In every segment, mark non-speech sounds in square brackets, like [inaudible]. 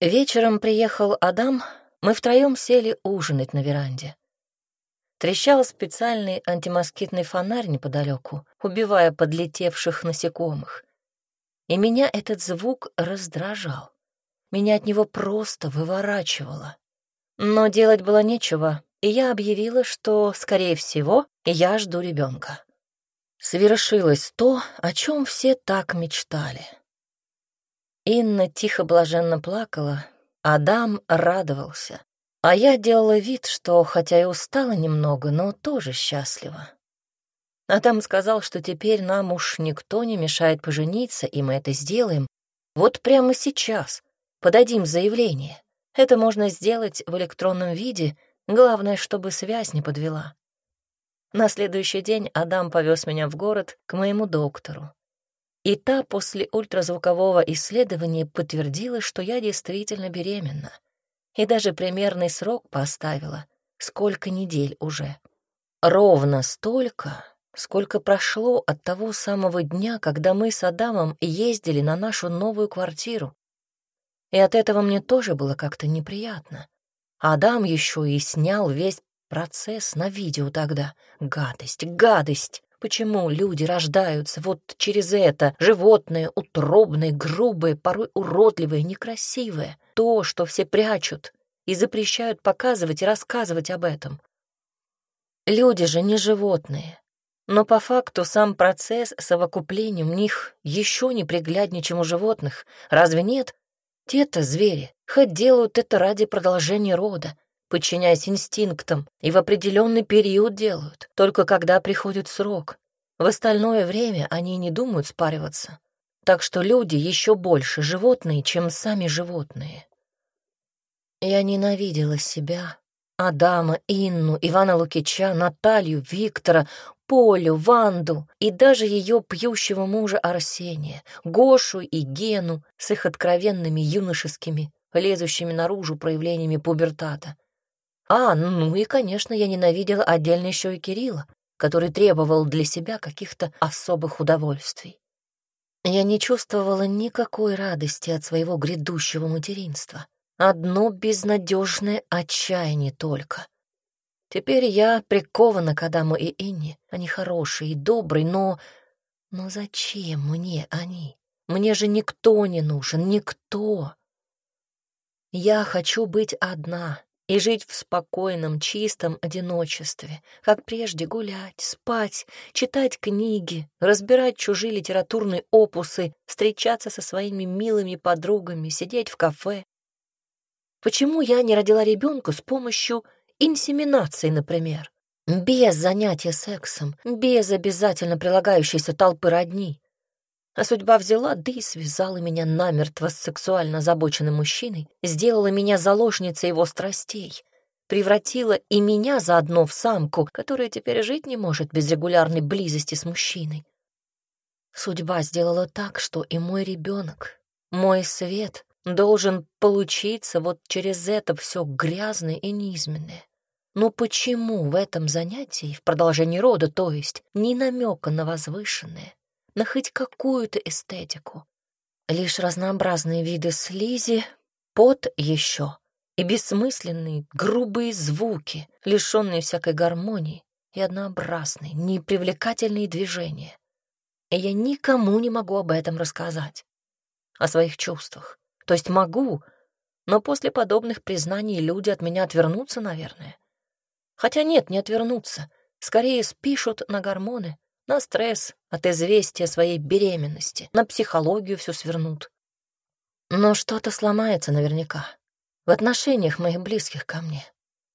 Вечером приехал Адам, мы втроем сели ужинать на веранде. Трещал специальный антимоскитный фонарь неподалеку, убивая подлетевших насекомых. И меня этот звук раздражал. Меня от него просто выворачивало. Но делать было нечего, и я объявила, что, скорее всего, я жду ребенка. Свершилось то, о чем все так мечтали. Инна тихо блаженно плакала, Адам радовался. А я делала вид, что, хотя и устала немного, но тоже счастлива. Адам сказал, что теперь нам уж никто не мешает пожениться, и мы это сделаем. Вот прямо сейчас. Подадим заявление. Это можно сделать в электронном виде, главное, чтобы связь не подвела. На следующий день Адам повез меня в город к моему доктору. И та после ультразвукового исследования подтвердила, что я действительно беременна и даже примерный срок поставила, сколько недель уже. Ровно столько, сколько прошло от того самого дня, когда мы с Адамом ездили на нашу новую квартиру. И от этого мне тоже было как-то неприятно. Адам еще и снял весь процесс на видео тогда. Гадость, гадость! Почему люди рождаются вот через это, животное, утробное, грубое, порой уродливое, некрасивое, то, что все прячут и запрещают показывать и рассказывать об этом? Люди же не животные, но по факту сам процесс совокупления у них еще не пригляднее, чем у животных. Разве нет? Те-то звери, хоть делают это ради продолжения рода, подчиняясь инстинктам, и в определенный период делают, только когда приходит срок. В остальное время они не думают спариваться. Так что люди еще больше животные, чем сами животные. Я ненавидела себя, Адама, Инну, Ивана Лукича, Наталью, Виктора, Полю, Ванду и даже ее пьющего мужа Арсения, Гошу и Гену с их откровенными юношескими, лезущими наружу проявлениями пубертата. А, ну и, конечно, я ненавидела отдельно еще и Кирилла, который требовал для себя каких-то особых удовольствий. Я не чувствовала никакой радости от своего грядущего материнства. Одно безнадежное отчаяние только. Теперь я прикована к Адаму и Инне. Они хорошие и добрые, но... Но зачем мне они? Мне же никто не нужен, никто. Я хочу быть одна, и жить в спокойном, чистом одиночестве, как прежде гулять, спать, читать книги, разбирать чужие литературные опусы, встречаться со своими милыми подругами, сидеть в кафе. Почему я не родила ребенка с помощью инсеминации, например? Без занятия сексом, без обязательно прилагающейся толпы родни. А судьба взяла, да и связала меня намертво с сексуально озабоченным мужчиной, сделала меня заложницей его страстей, превратила и меня заодно в самку, которая теперь жить не может без регулярной близости с мужчиной. Судьба сделала так, что и мой ребенок, мой свет должен получиться вот через это все грязное и низменное. Но почему в этом занятии, в продолжении рода, то есть, ни намека на возвышенное, на хоть какую-то эстетику. Лишь разнообразные виды слизи, пот еще и бессмысленные, грубые звуки, лишенные всякой гармонии и однообразные, непривлекательные движения. И я никому не могу об этом рассказать, о своих чувствах. То есть могу, но после подобных признаний люди от меня отвернутся, наверное. Хотя нет, не отвернутся, скорее спишут на гормоны, на стресс от известия своей беременности, на психологию все свернут. Но что-то сломается наверняка в отношениях моих близких ко мне.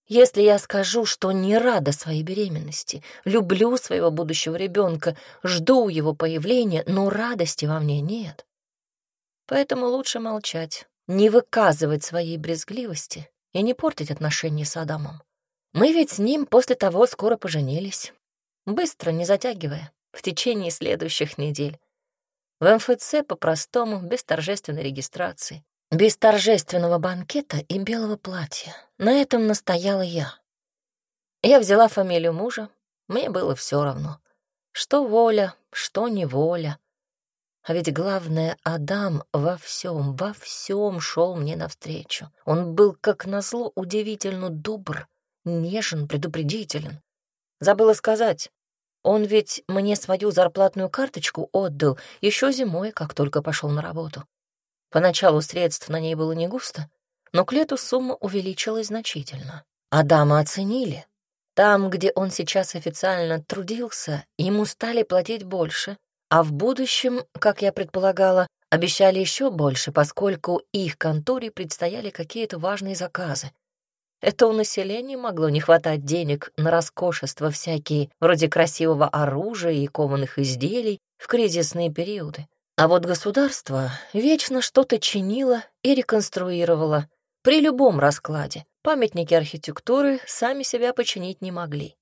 Если я скажу, что не рада своей беременности, люблю своего будущего ребенка, жду его появления, но радости во мне нет. Поэтому лучше молчать, не выказывать своей брезгливости и не портить отношения с Адамом. Мы ведь с ним после того скоро поженились. Быстро, не затягивая, в течение следующих недель. В МФЦ по-простому, без торжественной регистрации, без торжественного банкета и белого платья. На этом настояла я. Я взяла фамилию мужа, мне было все равно. Что воля, что неволя. А ведь главное, Адам во всем, во всем шел мне навстречу. Он был, как назло, удивительно добр, нежен, предупредителен. Забыла сказать, он ведь мне свою зарплатную карточку отдал еще зимой, как только пошел на работу. Поначалу средств на ней было не густо, но к лету сумма увеличилась значительно. Адама оценили. Там, где он сейчас официально трудился, ему стали платить больше, а в будущем, как я предполагала, обещали еще больше, поскольку их конторе предстояли какие-то важные заказы. Это у населения могло не хватать денег на роскошества всякие, вроде красивого оружия и кованых изделий в кризисные периоды. А вот государство вечно что-то чинило и реконструировало при любом раскладе. Памятники архитектуры сами себя починить не могли.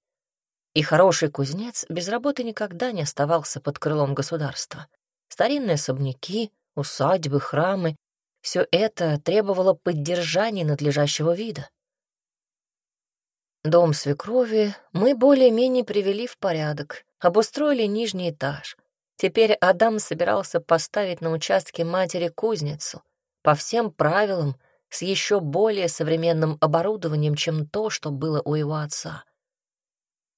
И хороший кузнец без работы никогда не оставался под крылом государства. Старинные особняки, усадьбы, храмы — все это требовало поддержания надлежащего вида. Дом свекрови мы более-менее привели в порядок, обустроили нижний этаж. Теперь Адам собирался поставить на участке матери кузницу по всем правилам с еще более современным оборудованием, чем то, что было у его отца.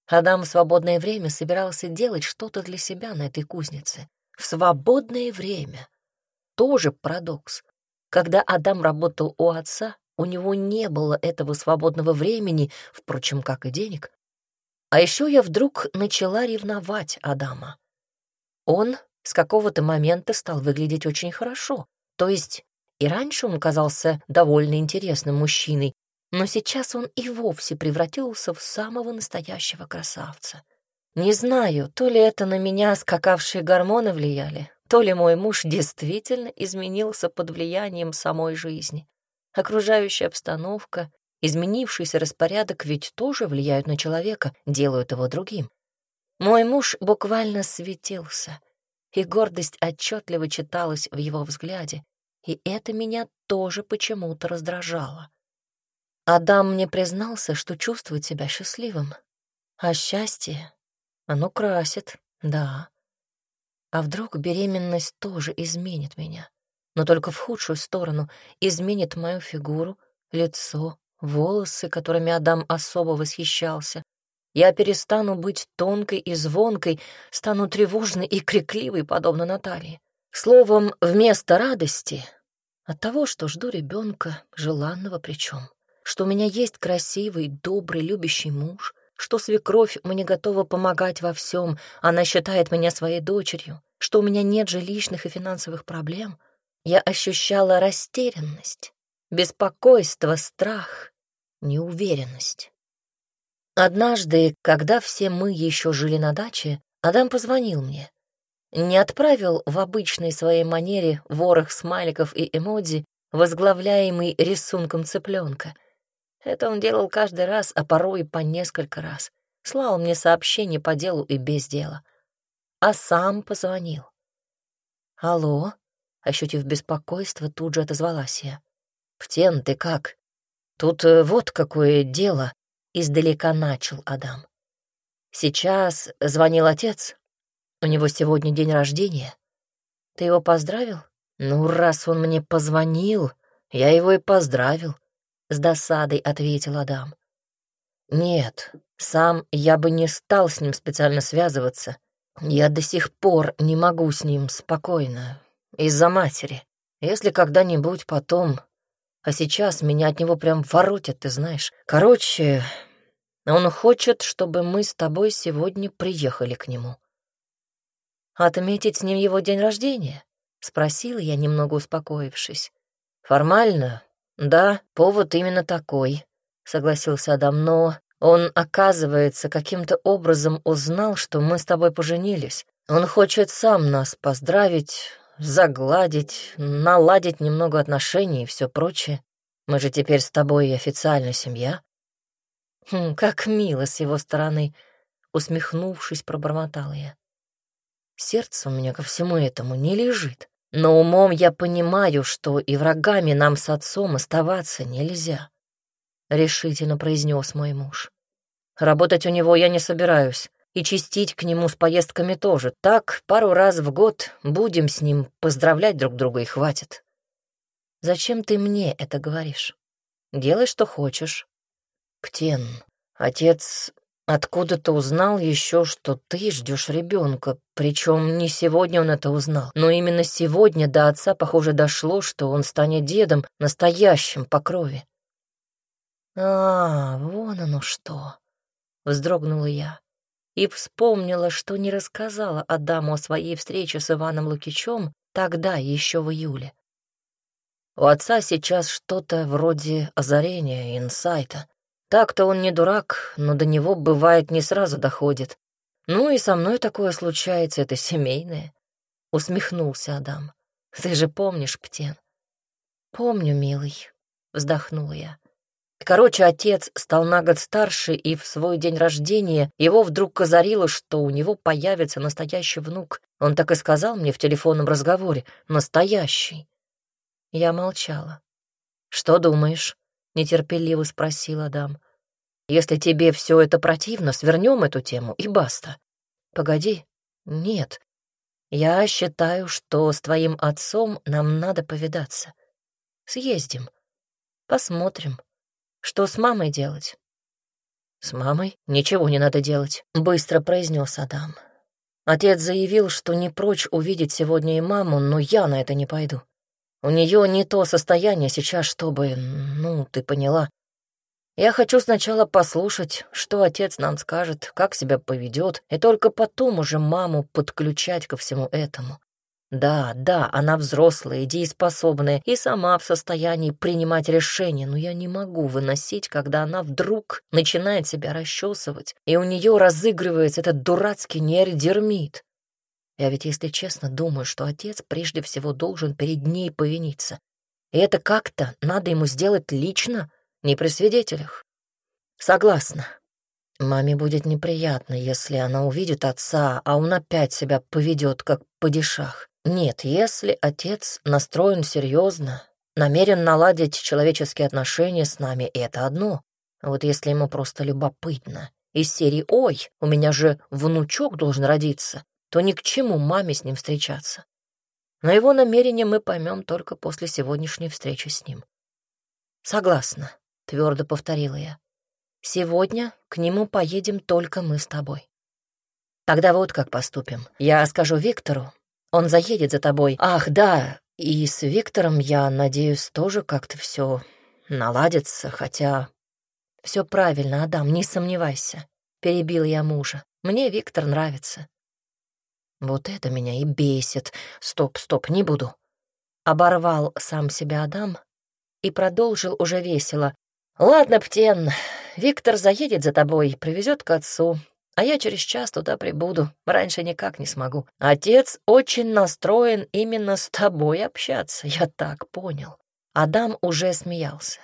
Адам в свободное время собирался делать что-то для себя на этой кузнице. В свободное время. Тоже парадокс. Когда Адам работал у отца, у него не было этого свободного времени, впрочем, как и денег. А еще я вдруг начала ревновать Адама. Он с какого-то момента стал выглядеть очень хорошо. То есть и раньше он казался довольно интересным мужчиной, но сейчас он и вовсе превратился в самого настоящего красавца. Не знаю, то ли это на меня скакавшие гормоны влияли, то ли мой муж действительно изменился под влиянием самой жизни. Окружающая обстановка, изменившийся распорядок ведь тоже влияют на человека, делают его другим. Мой муж буквально светился, и гордость отчетливо читалась в его взгляде, и это меня тоже почему-то раздражало. Адам мне признался, что чувствует себя счастливым. А счастье, оно красит, да. А вдруг беременность тоже изменит меня? Но только в худшую сторону изменит мою фигуру, лицо, волосы, которыми Адам особо восхищался. Я перестану быть тонкой и звонкой, стану тревожной и крикливой, подобно Наталье. Словом, вместо радости от того, что жду ребенка, желанного причем что у меня есть красивый, добрый, любящий муж, что свекровь мне готова помогать во всем, она считает меня своей дочерью, что у меня нет жилищных и финансовых проблем, я ощущала растерянность, беспокойство, страх, неуверенность. Однажды, когда все мы еще жили на даче, Адам позвонил мне. Не отправил в обычной своей манере ворох смайликов и эмодзи, возглавляемый рисунком цыпленка. Это он делал каждый раз, а порой и по несколько раз. Слал мне сообщения по делу и без дела. А сам позвонил. «Алло?» — ощутив беспокойство, тут же отозвалась я. «Птен, ты как? Тут э, вот какое дело!» — издалека начал Адам. «Сейчас звонил отец. У него сегодня день рождения. Ты его поздравил? Ну, раз он мне позвонил, я его и поздравил. — с досадой ответил Адам. «Нет, сам я бы не стал с ним специально связываться. Я до сих пор не могу с ним спокойно, из-за матери. Если когда-нибудь потом... А сейчас меня от него прям воротят, ты знаешь. Короче, он хочет, чтобы мы с тобой сегодня приехали к нему». «Отметить с ним его день рождения?» — спросила я, немного успокоившись. «Формально «Да, повод именно такой», — согласился Адам, «но он, оказывается, каким-то образом узнал, что мы с тобой поженились. Он хочет сам нас поздравить, загладить, наладить немного отношений и все прочее. Мы же теперь с тобой официальная семья». «Хм, «Как мило с его стороны», — усмехнувшись, пробормотала я. «Сердце у меня ко всему этому не лежит». Но умом я понимаю, что и врагами нам с отцом оставаться нельзя, — решительно произнес мой муж. Работать у него я не собираюсь. И чистить к нему с поездками тоже. Так, пару раз в год будем с ним поздравлять друг друга и хватит. Зачем ты мне это говоришь? Делай, что хочешь. Ктен, отец откуда-то узнал еще, что ты ждешь ребенка. Причем не сегодня он это узнал, но именно сегодня до отца, похоже, дошло, что он станет дедом, настоящим по крови. А, вон оно что. Вздрогнула я и вспомнила, что не рассказала Адаму о своей встрече с Иваном Лукичем тогда, еще в июле. У отца сейчас что-то вроде озарения, инсайта. Так-то он не дурак, но до него, бывает, не сразу доходит. Ну и со мной такое случается, это семейное. Усмехнулся Адам. Ты же помнишь, Птен? Помню, милый, вздохнула я. Короче, отец стал на год старше, и в свой день рождения его вдруг озарило, что у него появится настоящий внук. Он так и сказал мне в телефонном разговоре «настоящий». Я молчала. «Что думаешь?» — нетерпеливо спросил Адам. «Если тебе все это противно, свернем эту тему и баста». «Погоди. Нет. Я считаю, что с твоим отцом нам надо повидаться. Съездим. Посмотрим, что с мамой делать? С мамой ничего не надо делать, быстро произнес Адам. Отец заявил, что не прочь увидеть сегодня и маму, но я на это не пойду. У нее не то состояние сейчас, чтобы... Ну, ты поняла. Я хочу сначала послушать, что отец нам скажет, как себя поведет, и только потом уже маму подключать ко всему этому. Да, да, она взрослая, дееспособная и сама в состоянии принимать решения, но я не могу выносить, когда она вдруг начинает себя расчесывать, и у нее разыгрывается этот дурацкий нейродермит. Я ведь, если честно, думаю, что отец прежде всего должен перед ней повиниться. И это как-то надо ему сделать лично, не при свидетелях. Согласна. Маме будет неприятно, если она увидит отца, а он опять себя поведет, как падишах. Нет, если отец настроен серьезно, намерен наладить человеческие отношения с нами, это одно. Вот если ему просто любопытно, из серии «Ой, у меня же внучок должен родиться», то ни к чему маме с ним встречаться. Но его намерение мы поймем только после сегодняшней встречи с ним. «Согласна», — твердо повторила я. «Сегодня к нему поедем только мы с тобой». «Тогда вот как поступим. Я скажу Виктору, он заедет за тобой. Ах, да, и с Виктором, я надеюсь, тоже как-то все наладится, хотя... Все правильно, Адам, не сомневайся. Перебил я мужа. Мне Виктор нравится. Вот это меня и бесит. Стоп, стоп, не буду. Оборвал сам себя Адам и продолжил уже весело. «Ладно, Птен, Виктор заедет за тобой, привезет к отцу. А я через час туда прибуду, раньше никак не смогу. Отец очень настроен именно с тобой общаться, я так понял. Адам уже смеялся.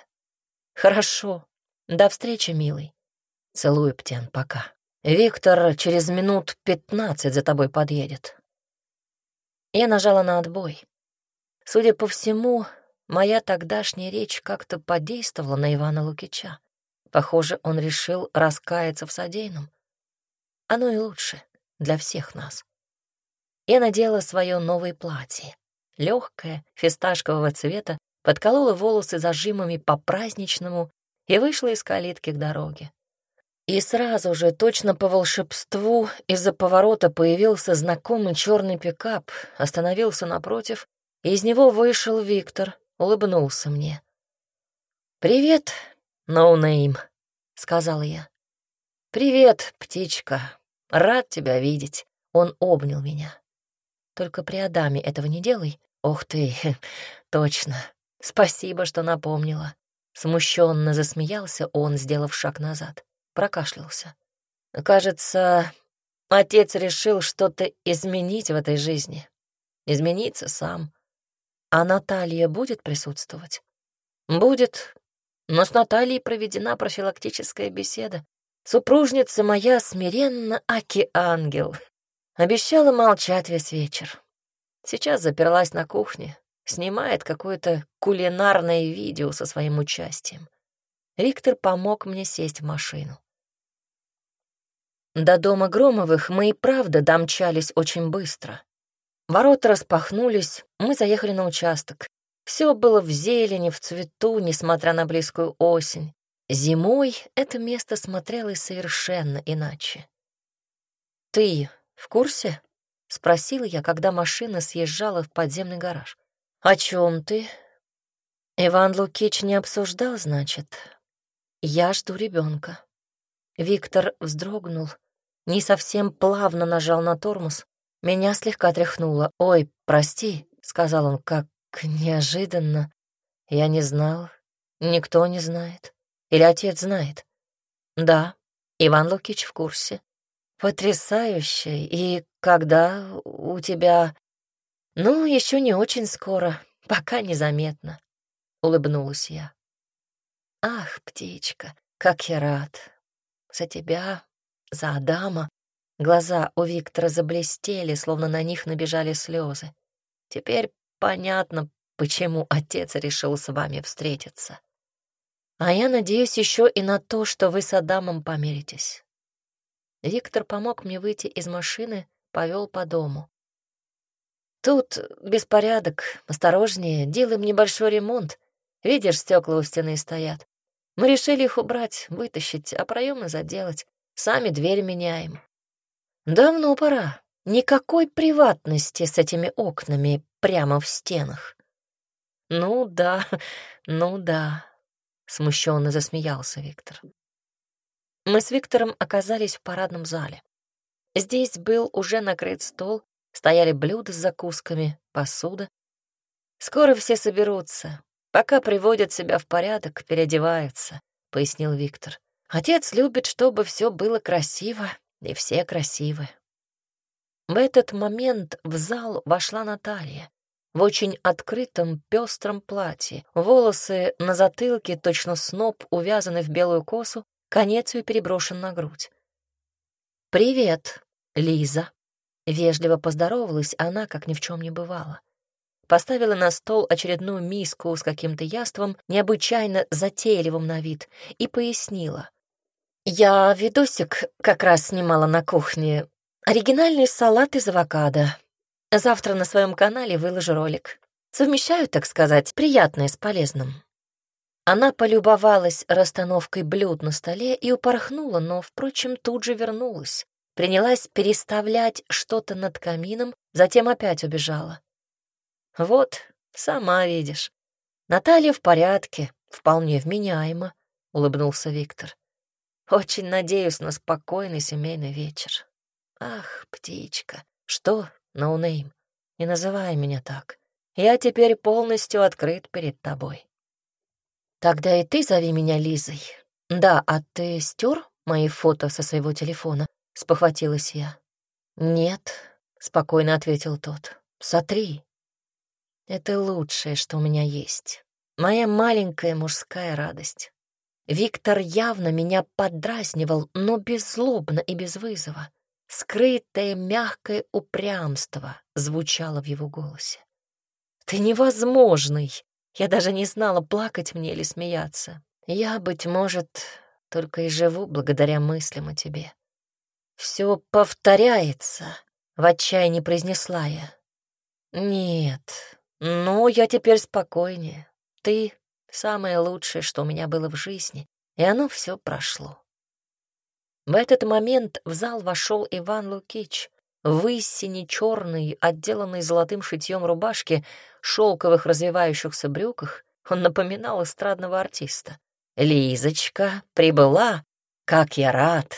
Хорошо, до встречи, милый. Целую, Птен, пока. Виктор через минут пятнадцать за тобой подъедет. Я нажала на отбой. Судя по всему, моя тогдашняя речь как-то подействовала на Ивана Лукича. Похоже, он решил раскаяться в содеянном. Оно и лучше для всех нас. Я надела свое новое платье, легкое, фисташкового цвета, подколола волосы зажимами по-праздничному и вышла из калитки к дороге. И сразу же, точно по волшебству, из-за поворота появился знакомый черный пикап, остановился напротив, и из него вышел Виктор, улыбнулся мне. «Привет, No Name», no — сказала я. «Привет, птичка», Рад тебя видеть. Он обнял меня. Только при Адаме этого не делай. Ох ты, [laughs] точно. Спасибо, что напомнила. Смущенно засмеялся он, сделав шаг назад. Прокашлялся. Кажется, отец решил что-то изменить в этой жизни. Измениться сам. А Наталья будет присутствовать? Будет. Но с Натальей проведена профилактическая беседа. Супружница моя смиренно аки-ангел. Обещала молчать весь вечер. Сейчас заперлась на кухне, снимает какое-то кулинарное видео со своим участием. Виктор помог мне сесть в машину. До дома Громовых мы и правда домчались очень быстро. Ворота распахнулись, мы заехали на участок. Все было в зелени, в цвету, несмотря на близкую осень. Зимой это место смотрелось совершенно иначе. «Ты в курсе?» — спросила я, когда машина съезжала в подземный гараж. «О чем ты?» «Иван Лукич не обсуждал, значит?» «Я жду ребенка. Виктор вздрогнул, не совсем плавно нажал на тормоз. Меня слегка тряхнуло. «Ой, прости», — сказал он, — «как неожиданно. Я не знал, никто не знает. Или отец знает?» «Да, Иван Лукич в курсе. Потрясающе. И когда у тебя...» «Ну, еще не очень скоро, пока незаметно», — улыбнулась я. «Ах, птичка, как я рад. За тебя, за Адама. Глаза у Виктора заблестели, словно на них набежали слезы. Теперь понятно, почему отец решил с вами встретиться. А я надеюсь еще и на то, что вы с Адамом помиритесь. Виктор помог мне выйти из машины, повел по дому. Тут беспорядок, осторожнее, делаем небольшой ремонт. Видишь, стекла у стены стоят. Мы решили их убрать, вытащить, а проемы заделать. Сами дверь меняем. Давно пора. Никакой приватности с этими окнами прямо в стенах. Ну да, ну да, смущенно засмеялся Виктор. Мы с Виктором оказались в парадном зале. Здесь был уже накрыт стол, стояли блюда с закусками, посуда. Скоро все соберутся, пока приводят себя в порядок, переодеваются, пояснил Виктор. Отец любит, чтобы все было красиво, и все красивы. В этот момент в зал вошла Наталья в очень открытом пестром платье. Волосы на затылке, точно сноп, увязаны в белую косу, конец ее переброшен на грудь. «Привет, Лиза!» Вежливо поздоровалась она, как ни в чем не бывало. Поставила на стол очередную миску с каким-то яством, необычайно затейливым на вид, и пояснила. Я видосик как раз снимала на кухне. Оригинальный салат из авокадо. Завтра на своем канале выложу ролик. Совмещаю, так сказать, приятное с полезным. Она полюбовалась расстановкой блюд на столе и упорхнула, но, впрочем, тут же вернулась. Принялась переставлять что-то над камином, затем опять убежала. Вот, сама видишь. Наталья в порядке, вполне вменяемо, — улыбнулся Виктор. Очень надеюсь на спокойный семейный вечер. Ах, птичка, что, No Name, но не называй меня так. Я теперь полностью открыт перед тобой. Тогда и ты зови меня Лизой. Да, а ты стер мои фото со своего телефона? Спохватилась я. Нет, спокойно ответил тот. Сотри. Это лучшее, что у меня есть. Моя маленькая мужская радость. Виктор явно меня подразнивал, но беззлобно и без вызова. Скрытое мягкое упрямство звучало в его голосе. «Ты невозможный!» Я даже не знала, плакать мне или смеяться. Я, быть может, только и живу благодаря мыслям о тебе. Все повторяется, — в отчаянии произнесла я. Нет, но я теперь спокойнее. Ты Самое лучшее, что у меня было в жизни, и оно все прошло. В этот момент в зал вошел Иван Лукич в истине черной, отделанной золотым шитьем рубашке, шелковых развивающихся брюках. Он напоминал эстрадного артиста. «Лизочка прибыла, как я рад!»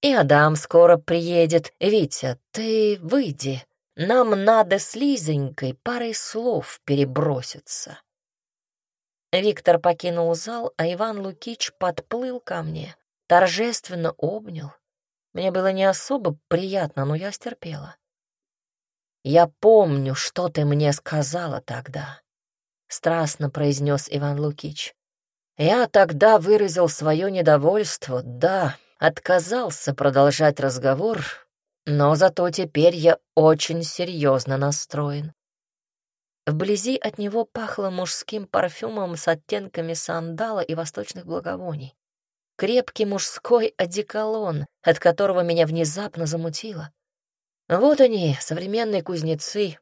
«И Адам скоро приедет. Витя, ты выйди. Нам надо с Лизонькой парой слов переброситься». Виктор покинул зал, а Иван Лукич подплыл ко мне, торжественно обнял. Мне было не особо приятно, но я стерпела. «Я помню, что ты мне сказала тогда», — страстно произнес Иван Лукич. «Я тогда выразил свое недовольство, да, отказался продолжать разговор, но зато теперь я очень серьезно настроен. Вблизи от него пахло мужским парфюмом с оттенками сандала и восточных благовоний. Крепкий мужской одеколон, от которого меня внезапно замутило. Вот они, современные кузнецы,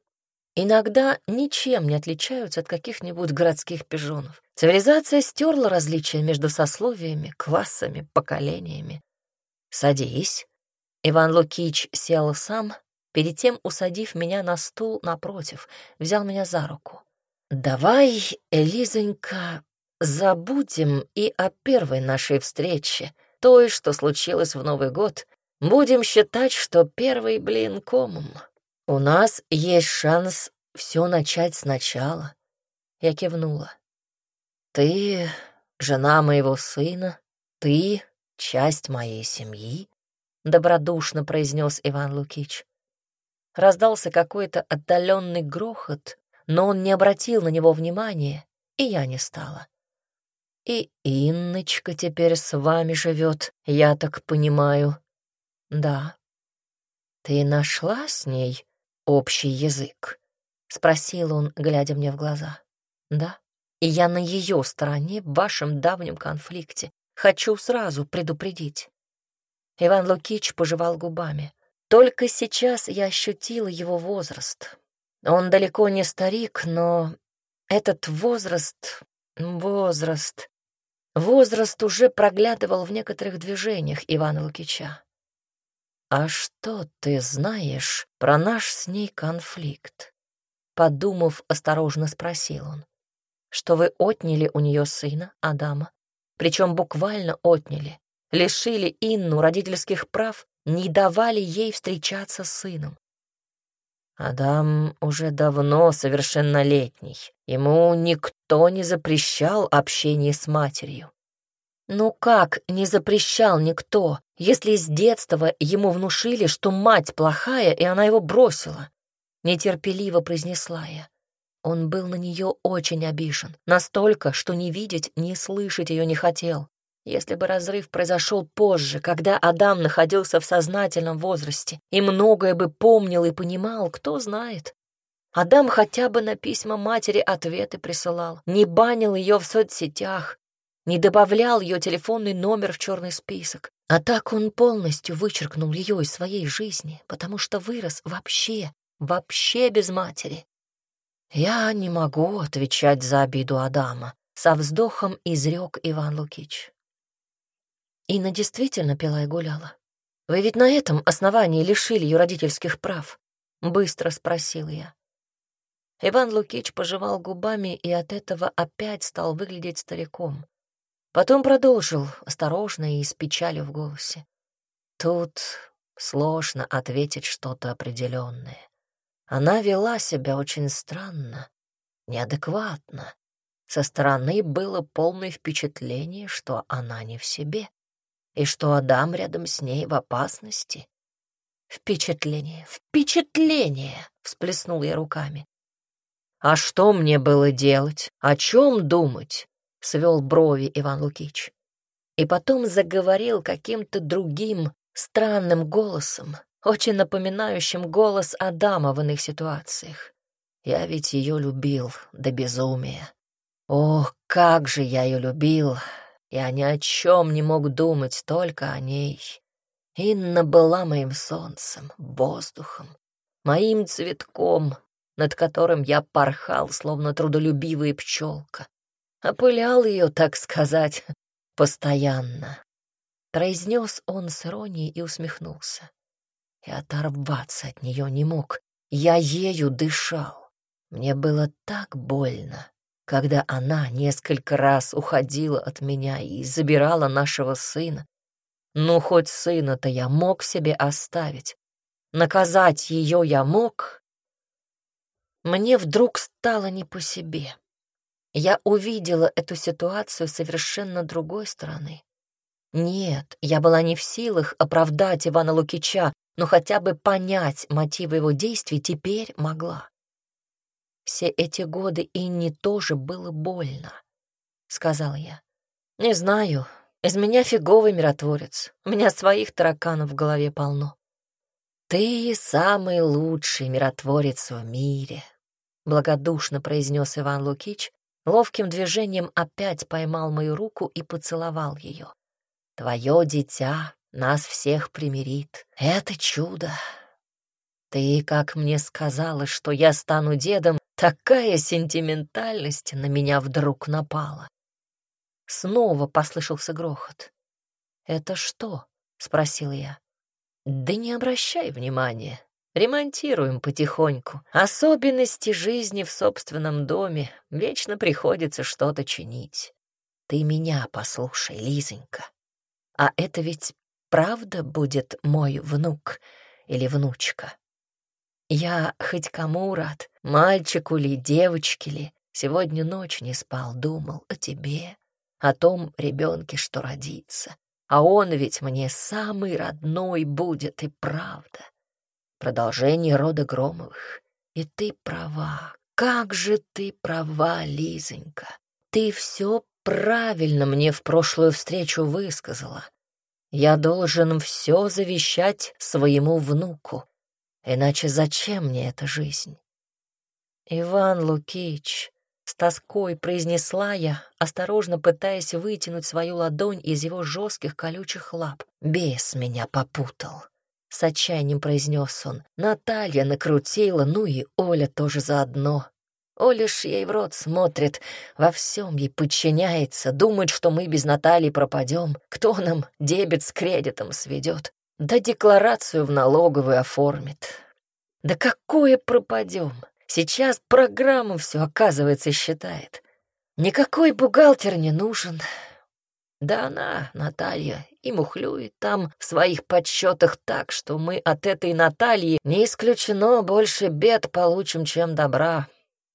иногда ничем не отличаются от каких-нибудь городских пижонов. Цивилизация стерла различия между сословиями, классами, поколениями. «Садись». Иван Лукич сел сам, перед тем усадив меня на стул напротив, взял меня за руку. «Давай, Элизонька, забудем и о первой нашей встрече, той, что случилось в Новый год. Будем считать, что первый блин комом. У нас есть шанс все начать сначала». Я кивнула. «Ты — жена моего сына, ты — часть моей семьи», — добродушно произнес Иван Лукич. Раздался какой-то отдаленный грохот, но он не обратил на него внимания, и я не стала. И Инночка теперь с вами живет, я так понимаю. Да. Ты нашла с ней общий язык? Спросил он, глядя мне в глаза. Да. И я на ее стороне в вашем давнем конфликте. Хочу сразу предупредить. Иван Лукич пожевал губами. Только сейчас я ощутила его возраст. Он далеко не старик, но этот возраст... Возраст... Возраст уже проглядывал в некоторых движениях Ивана Лукича. «А что ты знаешь про наш с ней конфликт?» Подумав, осторожно спросил он. «Что вы отняли у нее сына, Адама? Причем буквально отняли, лишили Инну родительских прав не давали ей встречаться с сыном. Адам уже давно совершеннолетний. Ему никто не запрещал общение с матерью. Ну как не запрещал никто, если с детства ему внушили, что мать плохая, и она его бросила? Нетерпеливо произнесла я. Он был на нее очень обижен, настолько, что не видеть, не слышать ее не хотел. Если бы разрыв произошел позже, когда Адам находился в сознательном возрасте и многое бы помнил и понимал, кто знает. Адам хотя бы на письма матери ответы присылал, не банил ее в соцсетях, не добавлял ее телефонный номер в черный список. А так он полностью вычеркнул ее из своей жизни, потому что вырос вообще, вообще без матери. «Я не могу отвечать за обиду Адама», — со вздохом изрек Иван Лукич. Инна действительно пила и гуляла. Вы ведь на этом основании лишили ее родительских прав? Быстро спросил я. Иван Лукич пожевал губами и от этого опять стал выглядеть стариком. Потом продолжил, осторожно и с печалью в голосе. Тут сложно ответить что-то определенное. Она вела себя очень странно, неадекватно. Со стороны было полное впечатление, что она не в себе и что Адам рядом с ней в опасности. Впечатление, впечатление, всплеснул я руками. А что мне было делать? О чем думать? Свел брови Иван Лукич. И потом заговорил каким-то другим, странным голосом, очень напоминающим голос Адама в иных ситуациях. Я ведь ее любил до безумия. Ох, как же я ее любил, я ни о чем не мог думать, только о ней. Инна была моим солнцем, воздухом, моим цветком, над которым я порхал, словно трудолюбивая пчелка. Опылял ее, так сказать, постоянно. Произнес он с иронией и усмехнулся. И оторваться от нее не мог. Я ею дышал. Мне было так больно, когда она несколько раз уходила от меня и забирала нашего сына. Ну, хоть сына-то я мог себе оставить. Наказать ее я мог. Мне вдруг стало не по себе. Я увидела эту ситуацию совершенно другой стороны. Нет, я была не в силах оправдать Ивана Лукича, но хотя бы понять мотивы его действий теперь могла. Все эти годы Инне тоже было больно, — сказала я. Не знаю, из меня фиговый миротворец. У меня своих тараканов в голове полно. Ты самый лучший миротворец в мире, — благодушно произнес Иван Лукич, ловким движением опять поймал мою руку и поцеловал ее. Твое дитя нас всех примирит. Это чудо. Ты, как мне сказала, что я стану дедом, такая сентиментальность на меня вдруг напала. Снова послышался грохот. «Это что?» — спросил я. «Да не обращай внимания. Ремонтируем потихоньку. Особенности жизни в собственном доме. Вечно приходится что-то чинить. Ты меня послушай, Лизонька. А это ведь правда будет мой внук или внучка? Я хоть кому рад, мальчику ли, девочке ли, сегодня ночь не спал, думал о тебе, о том ребенке, что родится. А он ведь мне самый родной будет, и правда. Продолжение рода Громовых. И ты права, как же ты права, Лизонька. Ты все правильно мне в прошлую встречу высказала. Я должен все завещать своему внуку. Иначе зачем мне эта жизнь? Иван Лукич, с тоской произнесла я, осторожно пытаясь вытянуть свою ладонь из его жестких колючих лап. Бес меня попутал. С отчаянием произнес он. Наталья накрутила, ну и Оля тоже заодно. Оля ж ей в рот смотрит, во всем ей подчиняется, думает, что мы без Натальи пропадем. Кто нам дебет с кредитом сведет? Да декларацию в налоговую оформит. Да какое пропадем? Сейчас программа все, оказывается, считает. Никакой бухгалтер не нужен. Да она, Наталья, и мухлюет там в своих подсчетах так, что мы от этой Натальи не исключено больше бед получим, чем добра.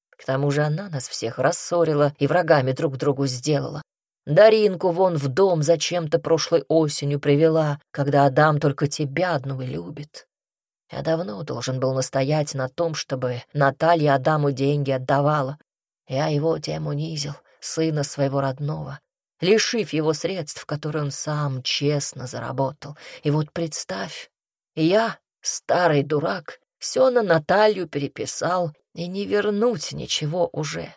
К тому же она нас всех рассорила и врагами друг другу сделала. Даринку вон в дом зачем-то прошлой осенью привела, когда Адам только тебя одну и любит. Я давно должен был настоять на том, чтобы Наталья Адаму деньги отдавала. Я его тем унизил, сына своего родного, лишив его средств, которые он сам честно заработал. И вот представь, я, старый дурак, все на Наталью переписал и не вернуть ничего уже.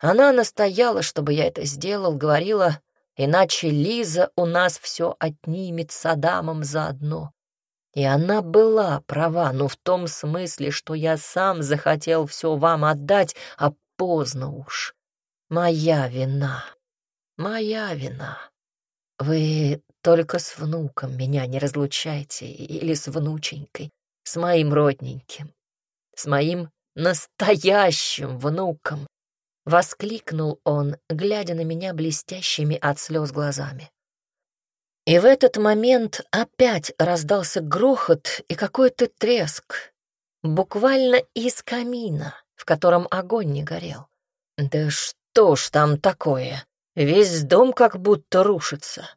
Она настояла, чтобы я это сделал, говорила, иначе Лиза у нас все отнимет с Адамом заодно. И она была права, но в том смысле, что я сам захотел все вам отдать, а поздно уж. Моя вина, моя вина. Вы только с внуком меня не разлучайте или с внученькой, с моим родненьким, с моим настоящим внуком!» — воскликнул он, глядя на меня блестящими от слез глазами. И в этот момент опять раздался грохот и какой-то треск, буквально из камина, в котором огонь не горел. Да что ж там такое? Весь дом как будто рушится.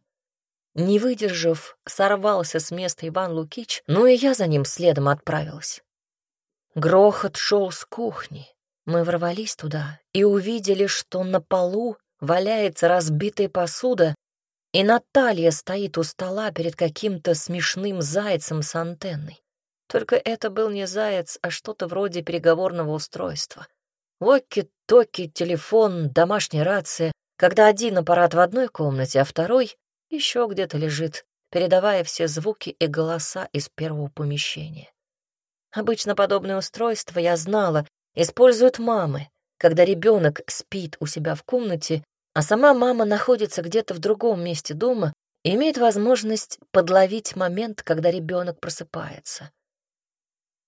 Не выдержав, сорвался с места Иван Лукич, ну и я за ним следом отправилась. Грохот шел с кухни. Мы ворвались туда и увидели, что на полу валяется разбитая посуда, и Наталья стоит у стола перед каким-то смешным зайцем с антенной. Только это был не заяц, а что-то вроде переговорного устройства. Воки-токи, телефон, домашняя рация. Когда один аппарат в одной комнате, а второй еще где-то лежит, передавая все звуки и голоса из первого помещения. Обычно подобное устройство, я знала, используют мамы, когда ребенок спит у себя в комнате, а сама мама находится где-то в другом месте дома и имеет возможность подловить момент, когда ребенок просыпается.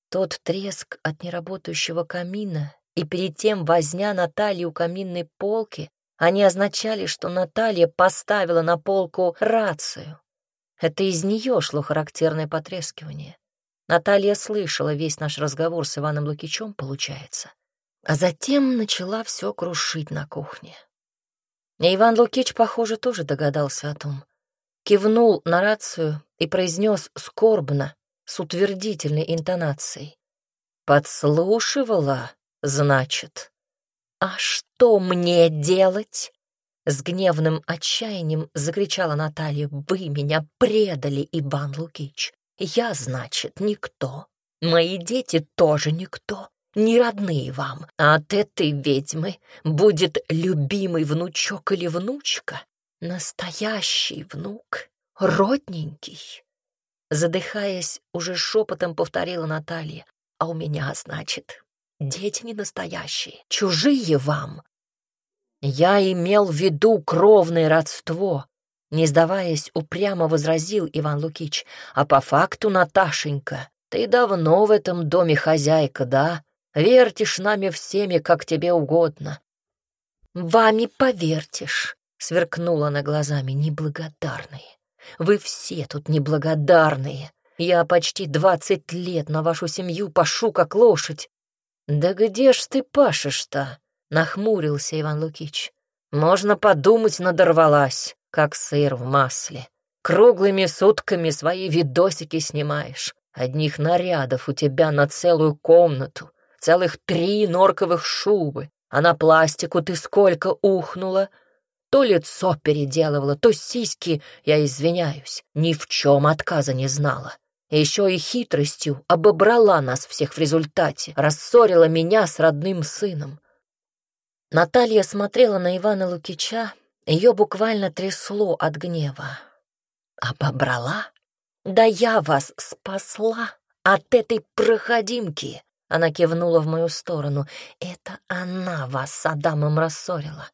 Тот треск от неработающего камина и перед тем возня Натальи у каминной полки, они означали, что Наталья поставила на полку рацию. Это из нее шло характерное потрескивание. Наталья слышала весь наш разговор с Иваном Лукичем, получается. А затем начала все крушить на кухне. И Иван Лукич, похоже, тоже догадался о том. Кивнул на рацию и произнес скорбно, с утвердительной интонацией. «Подслушивала, значит?» «А что мне делать?» С гневным отчаянием закричала Наталья. «Вы меня предали, Иван Лукич! Я, значит, никто. Мои дети тоже никто. Не родные вам. А от этой ведьмы будет любимый внучок или внучка. Настоящий внук. родненький. Задыхаясь, уже шепотом повторила Наталья. А у меня, значит, дети не настоящие, чужие вам. Я имел в виду кровное родство, не сдаваясь, упрямо возразил Иван Лукич. А по факту, Наташенька, ты давно в этом доме хозяйка, да? Вертишь нами всеми, как тебе угодно. Вами повертишь, сверкнула она глазами, неблагодарные. Вы все тут неблагодарные. Я почти двадцать лет на вашу семью пашу, как лошадь. Да где ж ты пашешь-то? Нахмурился Иван Лукич. Можно подумать, надорвалась, как сыр в масле. Круглыми сутками свои видосики снимаешь. Одних нарядов у тебя на целую комнату, целых три норковых шубы. А на пластику ты сколько ухнула? То лицо переделывала, то сиськи, я извиняюсь, ни в чем отказа не знала. Еще и хитростью обобрала нас всех в результате, рассорила меня с родным сыном. Наталья смотрела на Ивана Лукича, ее буквально трясло от гнева. «Обобрала? Да я вас спасла от этой проходимки!» Она кивнула в мою сторону. «Это она вас с Адамом рассорила.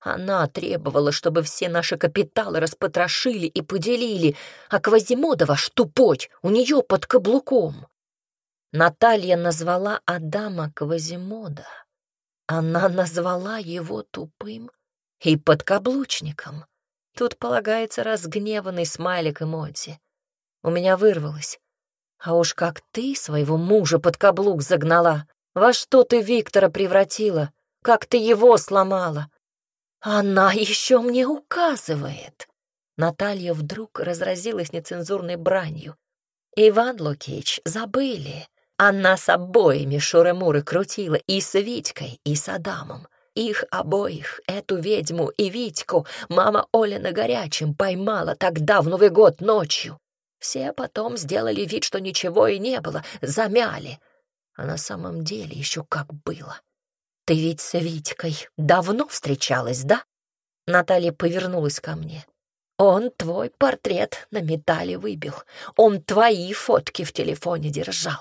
Она требовала, чтобы все наши капиталы распотрошили и поделили, а Квазимодова, штупоть, у нее под каблуком». Наталья назвала Адама Квазимода. Она назвала его тупым и подкаблучником. Тут полагается разгневанный смайлик эмодзи. У меня вырвалось. А уж как ты своего мужа под каблук загнала. Во что ты Виктора превратила? Как ты его сломала? Она еще мне указывает. Наталья вдруг разразилась нецензурной бранью. Иван Лукич, забыли. Она с обоими шуры-муры крутила, и с Витькой, и с Адамом. Их обоих, эту ведьму и Витьку, мама Оля на горячем поймала тогда в Новый год ночью. Все потом сделали вид, что ничего и не было, замяли. А на самом деле еще как было. Ты ведь с Витькой давно встречалась, да? Наталья повернулась ко мне. Он твой портрет на металле выбил. Он твои фотки в телефоне держал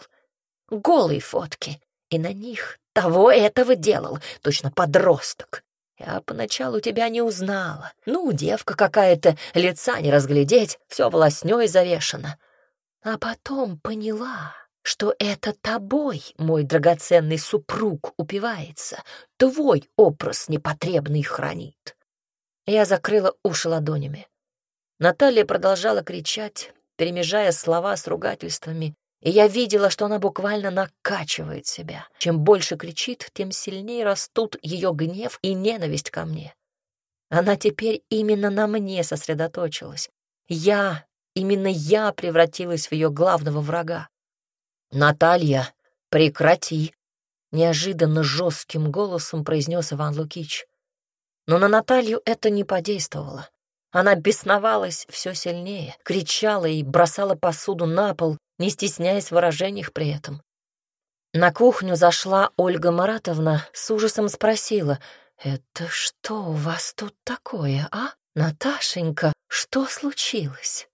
голые фотки, и на них того этого делал, точно подросток. Я поначалу тебя не узнала. Ну, девка какая-то, лица не разглядеть, все волоснёй завешено. А потом поняла, что это тобой мой драгоценный супруг упивается, твой образ непотребный хранит. Я закрыла уши ладонями. Наталья продолжала кричать, перемежая слова с ругательствами, и я видела, что она буквально накачивает себя. Чем больше кричит, тем сильнее растут ее гнев и ненависть ко мне. Она теперь именно на мне сосредоточилась. Я, именно я превратилась в ее главного врага. «Наталья, прекрати!» — неожиданно жестким голосом произнес Иван Лукич. Но на Наталью это не подействовало. Она бесновалась все сильнее, кричала и бросала посуду на пол, не стесняясь в выражениях при этом. На кухню зашла Ольга Маратовна, с ужасом спросила, «Это что у вас тут такое, а? Наташенька, что случилось?»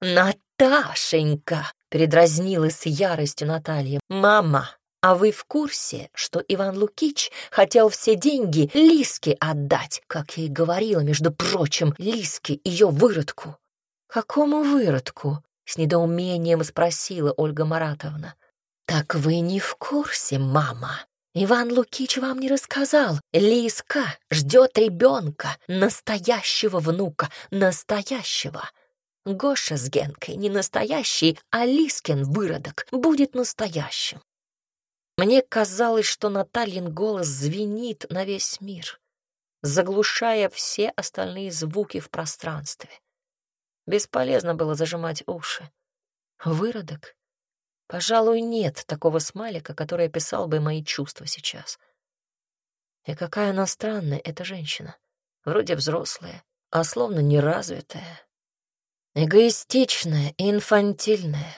«Наташенька!» — передразнила с яростью Наталья. «Мама, а вы в курсе, что Иван Лукич хотел все деньги Лиске отдать, как я и говорила, между прочим, Лиске ее выродку?» «Какому выродку?» С недоумением спросила Ольга Маратовна. «Так вы не в курсе, мама? Иван Лукич вам не рассказал. Лиска ждет ребенка, настоящего внука, настоящего. Гоша с Генкой не настоящий, а Лискин выродок будет настоящим. Мне казалось, что Натальин голос звенит на весь мир, заглушая все остальные звуки в пространстве. Бесполезно было зажимать уши. Выродок? Пожалуй, нет такого смайлика, который описал бы мои чувства сейчас. И какая она странная, эта женщина. Вроде взрослая, а словно неразвитая. Эгоистичная и инфантильная.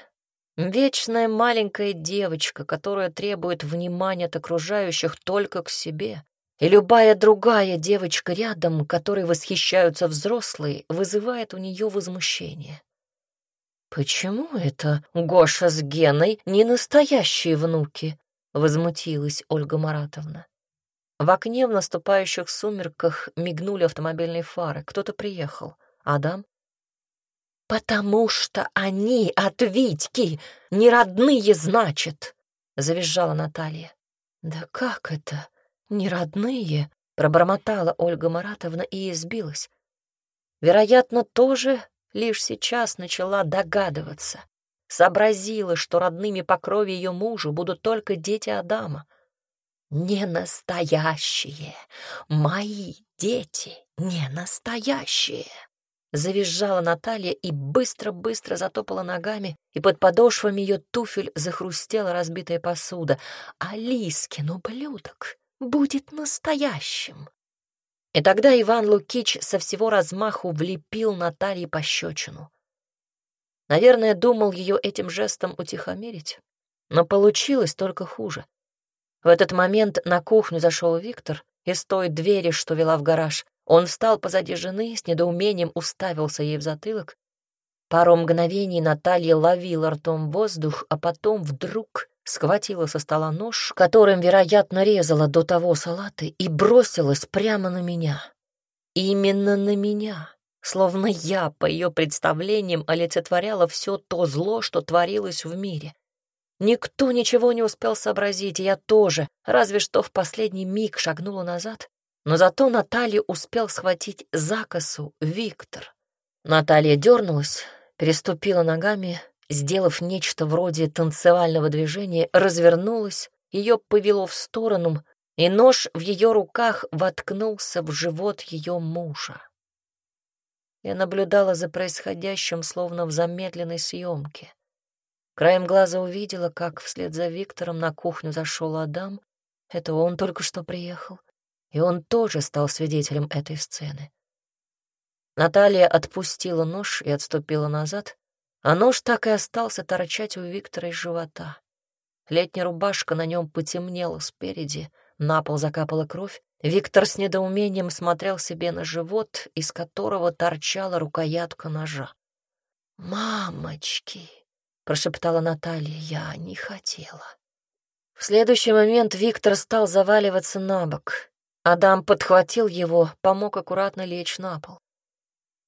Вечная маленькая девочка, которая требует внимания от окружающих только к себе. И любая другая девочка рядом, которой восхищаются взрослые, вызывает у нее возмущение. «Почему это Гоша с Геной не настоящие внуки?» — возмутилась Ольга Маратовна. В окне в наступающих сумерках мигнули автомобильные фары. Кто-то приехал. Адам? «Потому что они от Витьки не родные, значит!» — завизжала Наталья. «Да как это? Не родные?» — пробормотала Ольга Маратовна и избилась. Вероятно, тоже лишь сейчас начала догадываться. Сообразила, что родными по крови ее мужа будут только дети Адама. Не настоящие, мои дети, не настоящие. Завизжала Наталья и быстро-быстро затопала ногами, и под подошвами ее туфель захрустела разбитая посуда. Алискин ублюдок будет настоящим. И тогда Иван Лукич со всего размаху влепил Наталье пощечину. Наверное, думал ее этим жестом утихомирить, но получилось только хуже. В этот момент на кухню зашел Виктор, и с той двери, что вела в гараж, он встал позади жены, с недоумением уставился ей в затылок. Пару мгновений Наталья ловила ртом воздух, а потом вдруг схватила со стола нож, которым, вероятно, резала до того салаты, и бросилась прямо на меня. Именно на меня. Словно я, по ее представлениям, олицетворяла все то зло, что творилось в мире. Никто ничего не успел сообразить, и я тоже, разве что в последний миг шагнула назад. Но зато Наталья успел схватить за косу Виктор. Наталья дернулась, переступила ногами, сделав нечто вроде танцевального движения, развернулась, ее повело в сторону, и нож в ее руках воткнулся в живот ее мужа. Я наблюдала за происходящим, словно в замедленной съемке. Краем глаза увидела, как вслед за Виктором на кухню зашел Адам. Это он только что приехал, и он тоже стал свидетелем этой сцены. Наталья отпустила нож и отступила назад, а нож так и остался торчать у Виктора из живота. Летняя рубашка на нем потемнела спереди, на пол закапала кровь. Виктор с недоумением смотрел себе на живот, из которого торчала рукоятка ножа. «Мамочки!» — прошептала Наталья. «Я не хотела». В следующий момент Виктор стал заваливаться на бок. Адам подхватил его, помог аккуратно лечь на пол.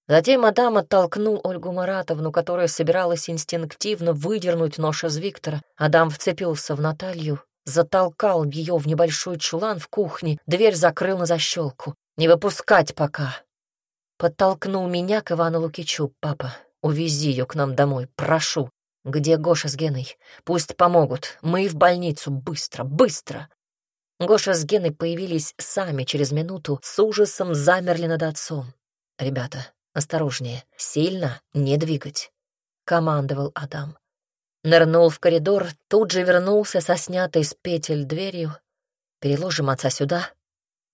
Затем Адам оттолкнул Ольгу Маратовну, которая собиралась инстинктивно выдернуть нож из Виктора. Адам вцепился в Наталью, затолкал ее в небольшой чулан в кухне, дверь закрыл на защелку. «Не выпускать пока!» Подтолкнул меня к Ивану Лукичу. «Папа, увези ее к нам домой, прошу. Где Гоша с Геной? Пусть помогут. Мы в больницу. Быстро, быстро!» Гоша с Геной появились сами через минуту, с ужасом замерли над отцом. «Ребята, «Осторожнее, сильно не двигать», — командовал Адам. Нырнул в коридор, тут же вернулся со снятой с петель дверью. «Переложим отца сюда.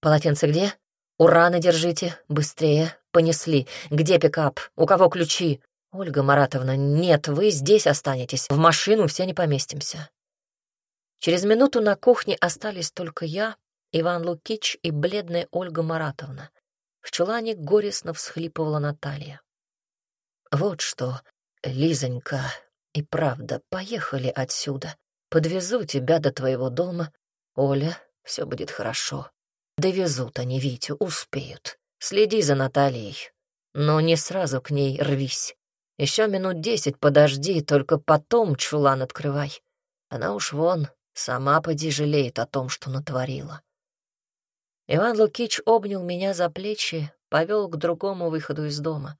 Полотенце где? Ураны держите. Быстрее. Понесли. Где пикап? У кого ключи?» «Ольга Маратовна, нет, вы здесь останетесь. В машину все не поместимся». Через минуту на кухне остались только я, Иван Лукич и бледная Ольга Маратовна. В чулане горестно всхлипывала Наталья. «Вот что, Лизонька, и правда, поехали отсюда. Подвезу тебя до твоего дома. Оля, все будет хорошо. Довезут они Витю, успеют. Следи за Натальей, но не сразу к ней рвись. Еще минут десять подожди, только потом чулан открывай. Она уж вон, сама поди жалеет о том, что натворила. Иван Лукич обнял меня за плечи, повел к другому выходу из дома.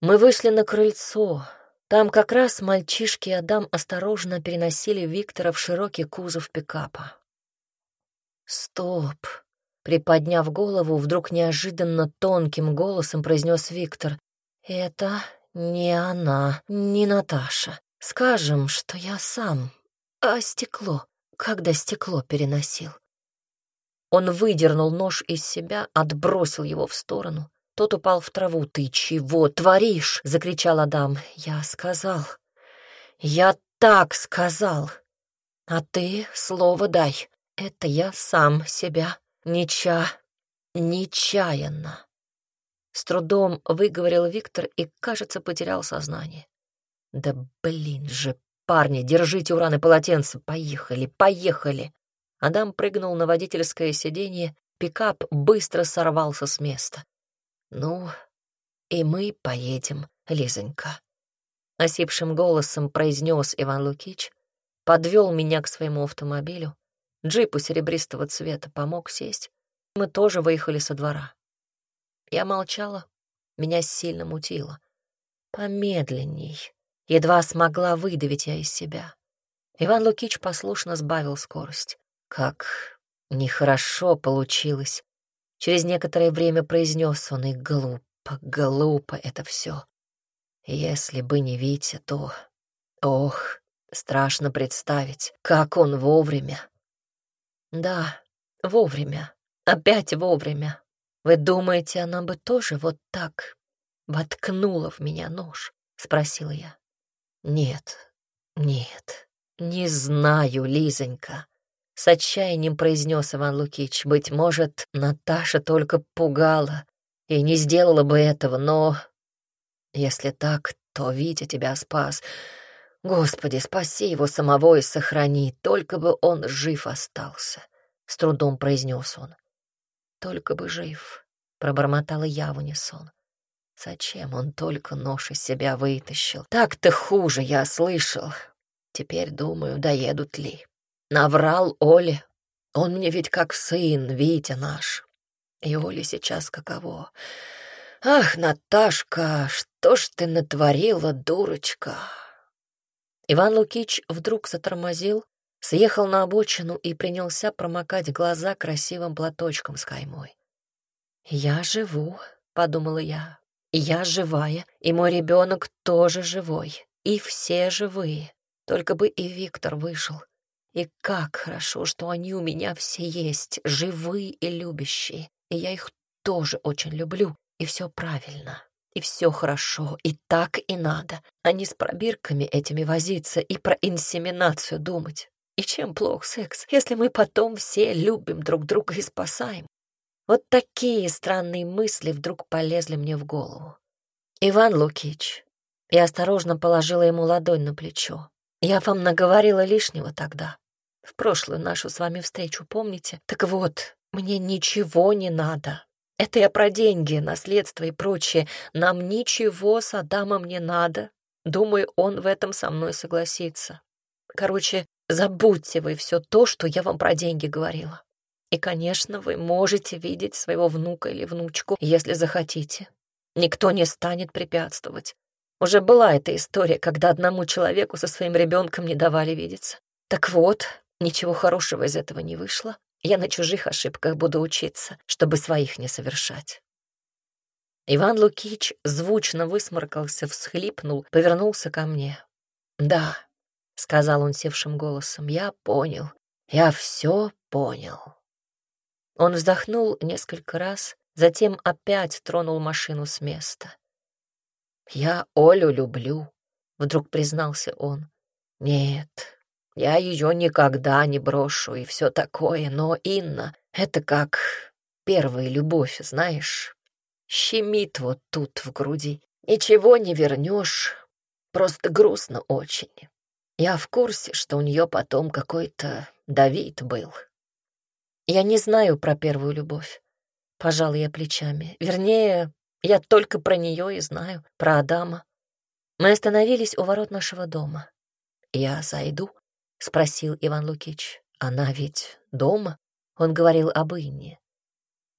Мы вышли на крыльцо. Там как раз мальчишки и Адам осторожно переносили Виктора в широкий кузов пикапа. «Стоп!» Приподняв голову, вдруг неожиданно тонким голосом произнес Виктор. «Это не она, не Наташа. Скажем, что я сам. А стекло? Когда стекло переносил?» Он выдернул нож из себя, отбросил его в сторону. Тот упал в траву. «Ты чего творишь?» — закричал Адам. «Я сказал. Я так сказал. А ты слово дай. Это я сам себя. Неча... Нечаянно». С трудом выговорил Виктор и, кажется, потерял сознание. Да блин же, парни, держите уран и полотенце, поехали, поехали. Адам прыгнул на водительское сиденье, пикап быстро сорвался с места. Ну, и мы поедем, Лизонька. Осипшим голосом произнес Иван Лукич, подвел меня к своему автомобилю, джипу серебристого цвета, помог сесть. Мы тоже выехали со двора. Я молчала, меня сильно мутило. Помедленней. Едва смогла выдавить я из себя. Иван Лукич послушно сбавил скорость. Как нехорошо получилось. Через некоторое время произнес он, и глупо, глупо это все. Если бы не Витя, то... Ох, страшно представить, как он вовремя. Да, вовремя. Опять вовремя. Вы думаете, она бы тоже вот так воткнула в меня нож? Спросила я. Нет, нет, не знаю, Лизонька. С отчаянием произнес Иван Лукич. Быть может, Наташа только пугала и не сделала бы этого, но... Если так, то Витя тебя спас. Господи, спаси его самого и сохрани, только бы он жив остался, — с трудом произнес он. Только бы жив, пробормотала я в унисон. Зачем он только нож из себя вытащил? Так-то хуже, я слышал. Теперь думаю, доедут ли. Наврал Оле. Он мне ведь как сын, Витя наш. И Оле сейчас каково. Ах, Наташка, что ж ты натворила, дурочка? Иван Лукич вдруг затормозил, съехал на обочину и принялся промокать глаза красивым платочком с каймой. «Я живу», — подумала я. «Я живая, и мой ребенок тоже живой, и все живые. Только бы и Виктор вышел. И как хорошо, что они у меня все есть, живые и любящие, и я их тоже очень люблю, и все правильно». И все хорошо, и так и надо, а не с пробирками этими возиться и про инсеминацию думать. И чем плох секс, если мы потом все любим друг друга и спасаем? Вот такие странные мысли вдруг полезли мне в голову. Иван Лукич. Я осторожно положила ему ладонь на плечо. Я вам наговорила лишнего тогда. В прошлую нашу с вами встречу, помните? Так вот, мне ничего не надо. Это я про деньги, наследство и прочее. Нам ничего с Адамом не надо. Думаю, он в этом со мной согласится. Короче, Забудьте вы все то, что я вам про деньги говорила. И, конечно, вы можете видеть своего внука или внучку, если захотите. Никто не станет препятствовать. Уже была эта история, когда одному человеку со своим ребенком не давали видеться. Так вот, ничего хорошего из этого не вышло. Я на чужих ошибках буду учиться, чтобы своих не совершать. Иван Лукич звучно высморкался, всхлипнул, повернулся ко мне. Да, — сказал он севшим голосом. «Я понял. Я все понял». Он вздохнул несколько раз, затем опять тронул машину с места. «Я Олю люблю», — вдруг признался он. «Нет, я ее никогда не брошу и все такое, но Инна — это как первая любовь, знаешь, щемит вот тут в груди. Ничего не вернешь, просто грустно очень. Я в курсе, что у нее потом какой-то Давид был. Я не знаю про первую любовь. Пожал я плечами. Вернее, я только про нее и знаю, про Адама. Мы остановились у ворот нашего дома. «Я зайду?» — спросил Иван Лукич. «Она ведь дома?» Он говорил об Инне.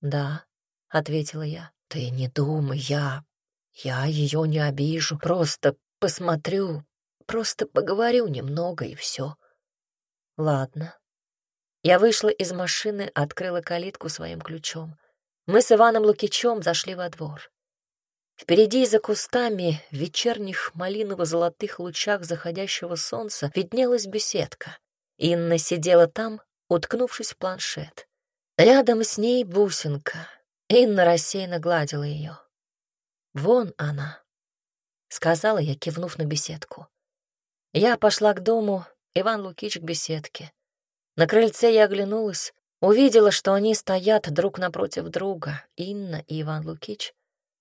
«Да», — ответила я. «Ты не думай, я... Я ее не обижу, просто посмотрю, Просто поговорю немного и все. Ладно. Я вышла из машины, открыла калитку своим ключом. Мы с Иваном Лукичем зашли во двор. Впереди за кустами в вечерних малиново-золотых лучах заходящего солнца виднелась беседка. Инна сидела там, уткнувшись в планшет. Рядом с ней бусинка. Инна рассеянно гладила ее. «Вон она», — сказала я, кивнув на беседку. Я пошла к дому, Иван Лукич к беседке. На крыльце я оглянулась, увидела, что они стоят друг напротив друга, Инна и Иван Лукич,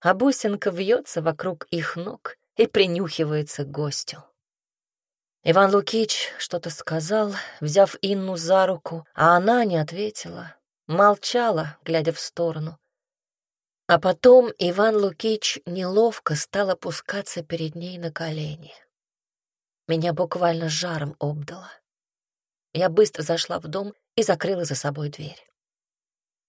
а бусинка вьется вокруг их ног и принюхивается к гостю. Иван Лукич что-то сказал, взяв Инну за руку, а она не ответила, молчала, глядя в сторону. А потом Иван Лукич неловко стал опускаться перед ней на колени. Меня буквально жаром обдало. Я быстро зашла в дом и закрыла за собой дверь.